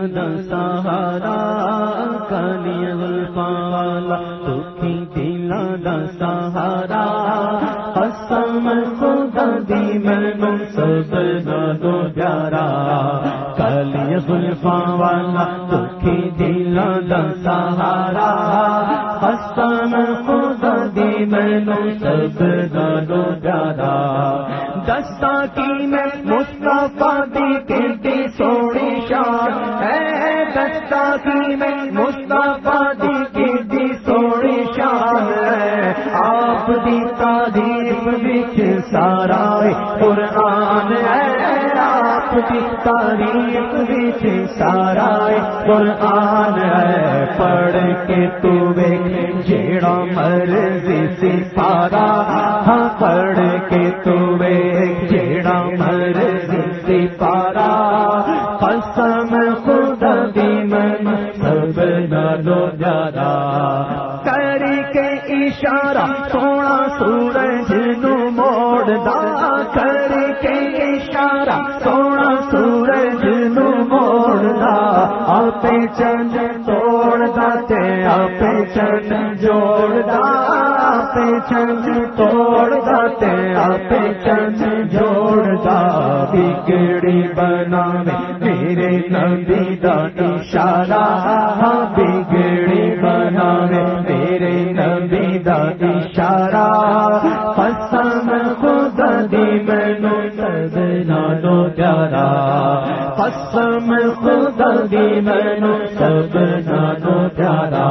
سہارا کالی گلفا دکھی دل دا سہارا قسم خدا دی میں سب دو پیارا کالی گلفا والا دکھی دل دا سہارا قسم خدا دی میں سب دو پیارا دستا کی میں مصطفیٰ دی کہتی سوڑی شان دستا کی میں مصطفیٰ دی کہتی سوڑی شان ہے۔ آپ دی تعریف بچ سارا قرآن ہے۔ آپ دی تعریف بچ سارا قرآن ہے۔ پڑھ کے تو ویک جیڑا مرضی سارا۔ ہاں پڑھ کے تو ویک خدا دی من سب نالو جارا کری کے اشارہ سونا سورج نو موڑ دا کری کے اشارہ سونا سورج نو موڑ دا آپ چند توڑ دا تے آپ چند جوڑ دا آپ چند توڑ دا تے آپ چند جوڑ دا بگڑی بنا میرے نبی دا اشارہ بگڑی بنا میرے نبی دا اشارہ۔ قسم خدا دی مینو سجنا دو پیارا۔ قسم خدا دی مینو سجنا دو پیارا۔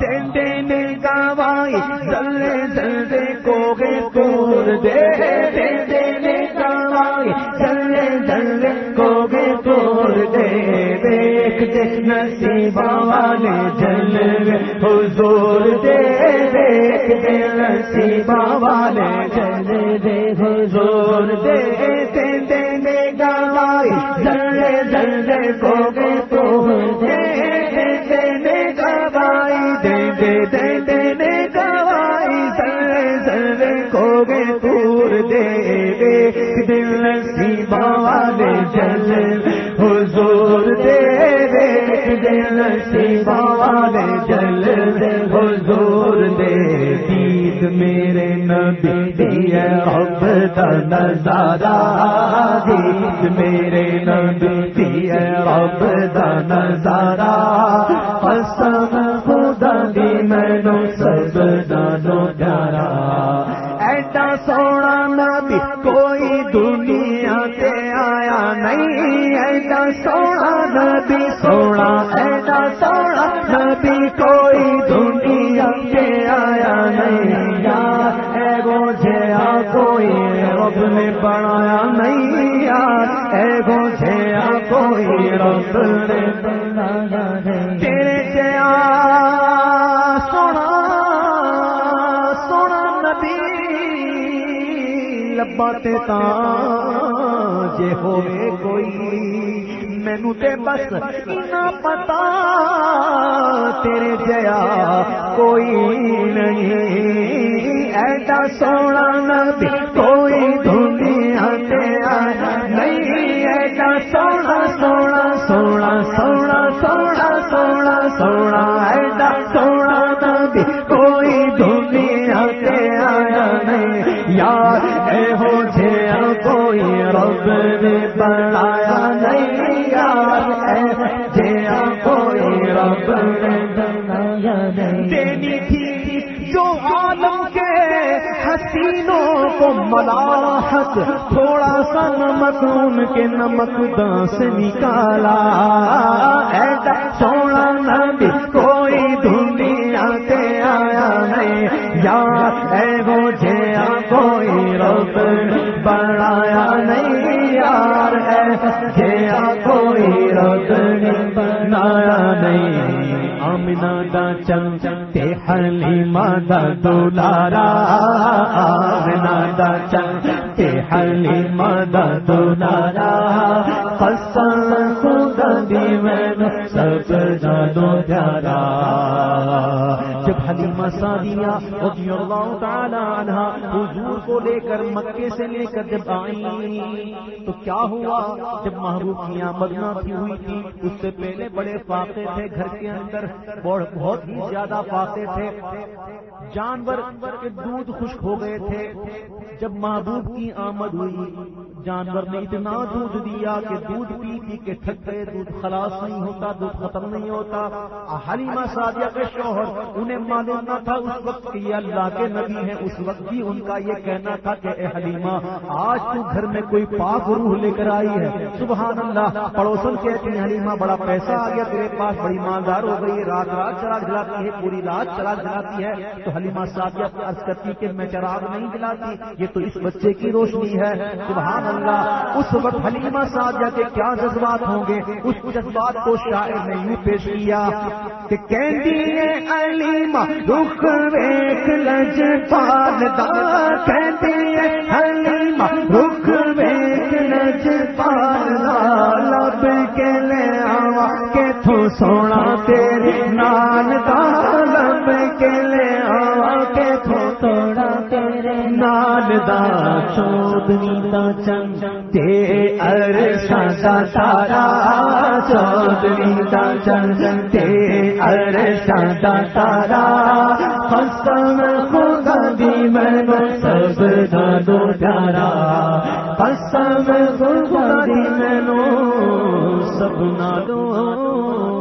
دین دین گوائی جلے جلدے کو دیکھ والے جلوے حضور دے دیکھ دے والے جلوے حضور دے دین دین گوائی جلے جلدے کو گے پور دے دین گوائی دے دے دے دے دے گوائی سر سر کو گے پور دے دیکھ دل نصیب والے جل دل نصیب جل حضور دے دید میرے نبی دی رب دا نظارہ، دید میرے نبی دی رب دا نظارہ۔ قسم خدا دی سب دانو پیارا۔ ایڈا سونا نبی کوئی دنیا تے آیا نہیں، ایڈا سونا نبی تیرے جیا سونا سونا نبی لبا تے تا جے ہوئے کوئی مینو تے بس اتنا پتا تیرے جیا کوئی نہیں ایڈا سونا نبی کوئی دنیا تے نہیں ایڈا سونا کوئی رب نے بنایا نہیں یار اے جیا کوئی رب بنایا نہیں۔ دینی تھی جو عالم کے حسینوں کو ملاحت، تھوڑا سا نمک ان کے نمک دانس نکالا۔ ایسا سونا نبی، کوئی دنیا تے آیا نہیں۔ یار آمنا دا چم تے حلیمہ دا دولارا آمنا دا چم تے حلیمہ دا دولارا۔ قسم سب جانو پیارا۔ جب حلیمہ سادیہ رضی اللہ تعالی عنہ حضور کو لے کر مکے سے لے کر جب آئی تو کیا ہوا؟ جب محبوب کی آمد نہ ہوئی تھی، اس سے پہلے بڑے فاقے تھے گھر کے اندر، بہت ہی زیادہ فاقے تھے۔ جانور کے دودھ خشک ہو گئے تھے۔ جب محبوب کی آمد ہوئی، جانور نے اتنا دودھ دیا کہ دودھ پی پی کے تھک گئے دودھ خلاص نہیں ہوتا دودھ ختم نہیں ہوتا۔ حلیمہ سادیہ کے شوہر، انہیں معلوم نہ تھا اس وقت یہ اللہ کے نبی ہیں۔ اس وقت بھی ان کا یہ کہنا تھا کہ اے حلیمہ، آج تو گھر میں کوئی پاک روح لے کر آئی ہے۔ سبحان اللہ، پڑوسن کہتے ہیں، حلیمہ، بڑا پیسہ آ گیا تیرے پاس، بڑی مالدار ہو گئی رات رات چراغ جلاتی ہے، پوری رات چراغ جلاتی ہے۔ تو حلیمہ سادیہ عرض کرتی کہ میں چراغ نہیں جلاتی، یہ تو اس بچے کی روشنی ہے۔ سبحان اللہ، اس وقت حلیمہ سادیہ کے کیا جذبات ہوں گے؟ اس جذبات کو شاعر نے یوں پیش کیا کہ کہندی علیمہ، رخ ویک لج پالدا کہندی حلیمہ رخ ویک لج پالدا لب کے لے آوا کہ تو سونا تیرے نال دا۔ لب کے لے دا چودنی دا چند، تے عرشاں دا تارا چودنی دا چند، تے عرشاں دا تارا قسم خدا دی میں سب دا دو پیارا قسم خدا دی میں سب نہ دو